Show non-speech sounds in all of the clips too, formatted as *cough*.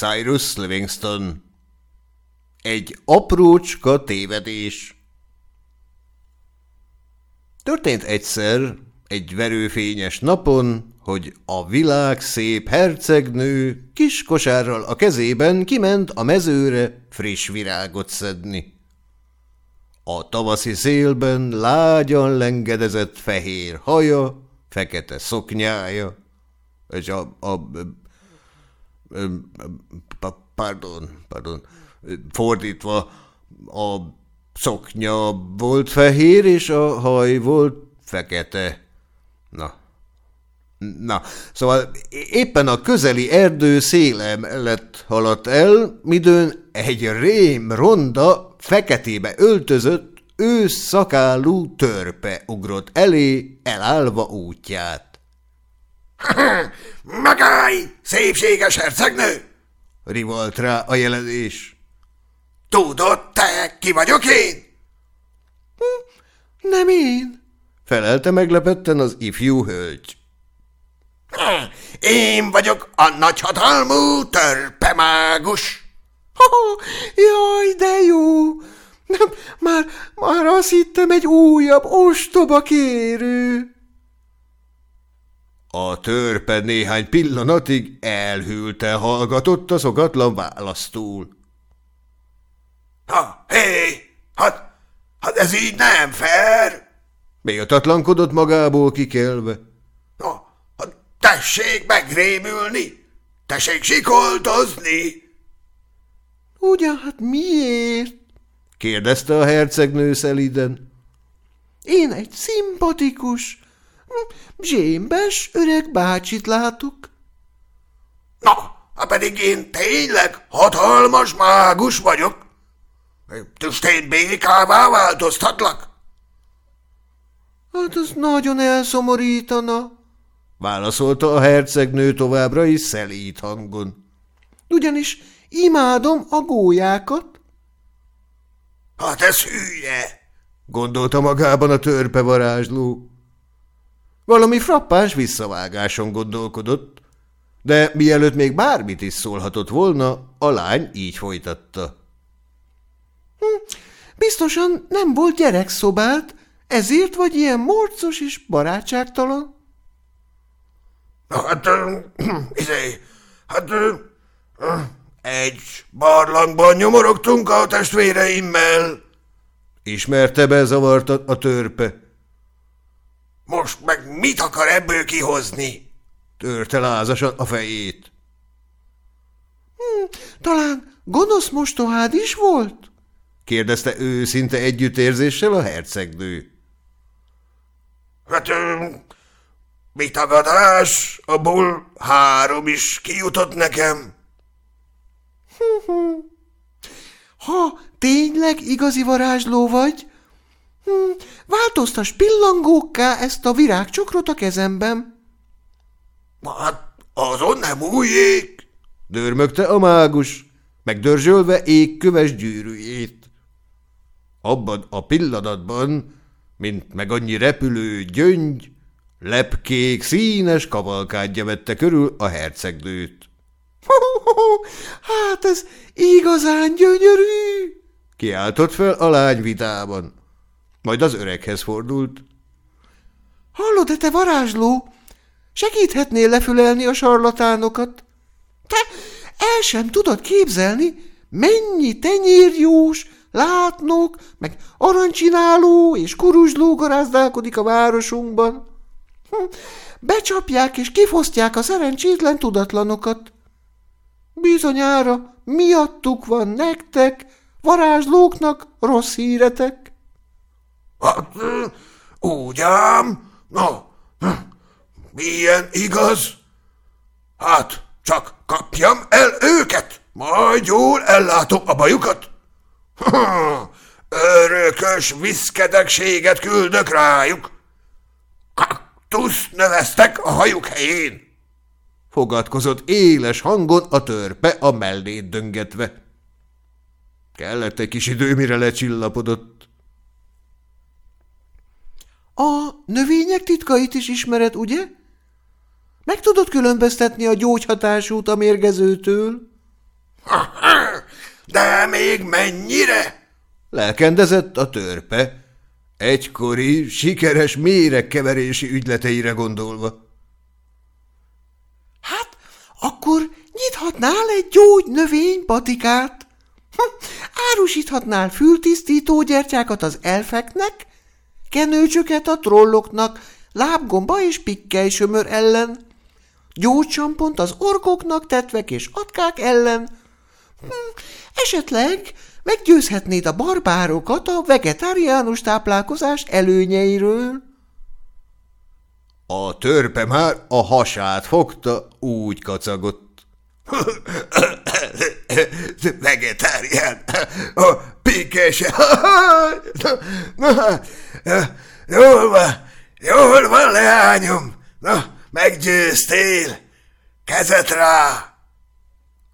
Cyrus Livingston. Egy aprócska tévedés. Történt egyszer, egy verőfényes napon, hogy a világ szép hercegnő kis kosárral a kezében kiment a mezőre friss virágot szedni. A tavaszi szélben lágyan lengedezett fehér haja, fekete szoknyája, és a, a, pardon, pardon, fordítva, a szoknya volt fehér, és a haj volt fekete. Na, Na, szóval éppen a közeli erdő széle mellett haladt el, midőn egy rém ronda, feketébe öltözött, ősz szakálú törpe ugrott elé, elállva útját. – *coughs* Megállj, szépséges hercegnő! – rivalt rá a jelenés. – Tudod te, ki vagyok én? Hm, – Nem én – felelte meglepetten az ifjú hölgy. *coughs* Én vagyok a nagyhatalmú törpemágus. Jaj, de jó! Nem, már, már azt hittem egy újabb ostoba kérő. A törpe néhány pillanatig elhűlte hallgatott a szokatlan választól. Ha, hé, hát, hát ez így nem fair! Méltatlankodott magából kikelve. Ha, Tessék megrémülni! Tessék sikoltozni! Ugyan, hát miért? kérdezte a hercegnő szeliden. Én egy szimpatikus, zsémbes öreg bácsit látok. Na, ha pedig én tényleg hatalmas mágus vagyok. Tüstén békává változtatlak? Hát az nagyon elszomorítana, válaszolta a hercegnő továbbra is szelíd hangon. Ugyanis imádom a gólyákat. Hát ez hülye, gondolta magában a törpe varázsló. Valami frappás visszavágáson gondolkodott, de mielőtt még bármit is szólhatott volna, a lány így folytatta. Hm, biztosan nem volt gyerekszobát, ezért vagy ilyen morcos és barátságtalan? Hát, *clears throat* izé, hát egy barlangban nyomorogtunk a testvéreimmel. Ismerte be zavart a törpe. Most meg mit akar ebből kihozni? Törte lázasan a fejét. Hm, talán gonosz mostohád is volt? kérdezte őszinte együttérzéssel a hercegnő. Hát mi tagadás? Abból három is kijutott nekem. Ha tényleg igazi varázsló vagy, hm, változtas pillangókká ezt a virágcsokrot a kezemben. Hát azon nem újjék, dörmögte a mágus, megdörzsölve égköves gyűrűjét. Abban a pillanatban, mint meg annyi repülő gyöngy, Lepkék színes kavalkádja vette körül a hercegnőt. *laughs* – Hát ez igazán gyönyörű! – kiáltott fel a lány vitában. Majd az öreghez fordult. – Hallod-e, te varázsló? Segíthetnél lefülelni a sarlatánokat? Te el sem tudod képzelni, mennyi tenyérjós, látnok, meg arancsináló és kuruzsló garázdálkodik a városunkban. Hm, becsapják és kifosztják a szerencsétlen tudatlanokat. Bizonyára miattuk van nektek, varázslóknak rossz híretek. Hát, úgy ám, no, milyen igaz? Hát, csak kapjam el őket, majd jól ellátom a bajukat. *laughs* Örökös viszkedegséget küldök rájuk kaktusz növesztek a hajuk helyén. Fogadkozott éles hangon a törpe a mellét döngetve. Kellett egy kis idő, mire lecsillapodott. A növények titkait is ismered, ugye? Meg tudod különböztetni a gyógyhatásút a mérgezőtől? *laughs* De még mennyire? Lelkendezett a törpe, egykori, sikeres méregkeverési ügyleteire gondolva. Hát, akkor nyithatnál egy gyógynövény patikát? Hm, árusíthatnál fültisztító gyertyákat az elfeknek, kenőcsöket a trolloknak, lábgomba és pikkely-sömör ellen, gyógycsampont az orkoknak, tetvek és atkák ellen. Hm, esetleg meggyőzhetnéd a barbárokat a vegetáriánus táplálkozás előnyeiről. A törpe már a hasát fogta, úgy kacagott. Vegetárián, a na, jól van, jól van, leányom. Na, meggyőztél. Kezet rá!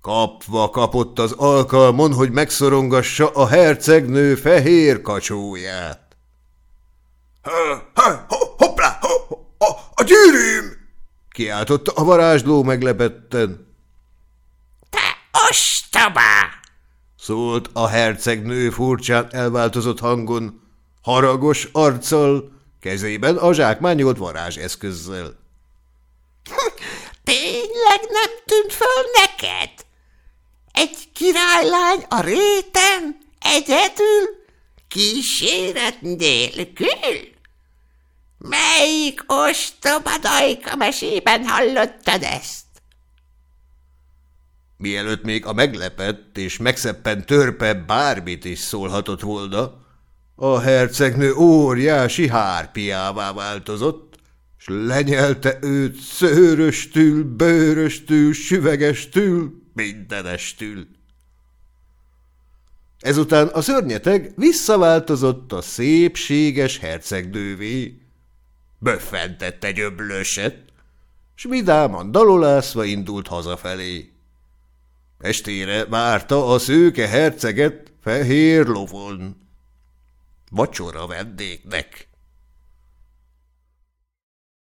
Kapva kapott az alkalmon, hogy megszorongassa a hercegnő fehér kacsóját. Hoppá, ho, a, a gyűrűm! Kiáltotta a varázsló meglepetten. Te ostobá! Szólt a hercegnő furcsán elváltozott hangon, haragos arccal, kezében a zsákmányolt varázseszközzel. Tényleg nem tűnt föl neked? Egy királylány a réten, egyedül, kíséret nélkül? Melyik ostoba dajka mesében hallottad ezt? Mielőtt még a meglepett és megszeppen törpe bármit is szólhatott volna, a hercegnő óriási hárpiává változott, s lenyelte őt szőröstül, bőröstül, süvegestül, mindenestül. Ezután a szörnyeteg visszaváltozott a szépséges hercegnővé, böffentett egy öblöset, s vidáman dalolászva indult hazafelé. Estére várta a szőke herceget fehér lovon. Vacsora vendégnek.